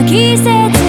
の季節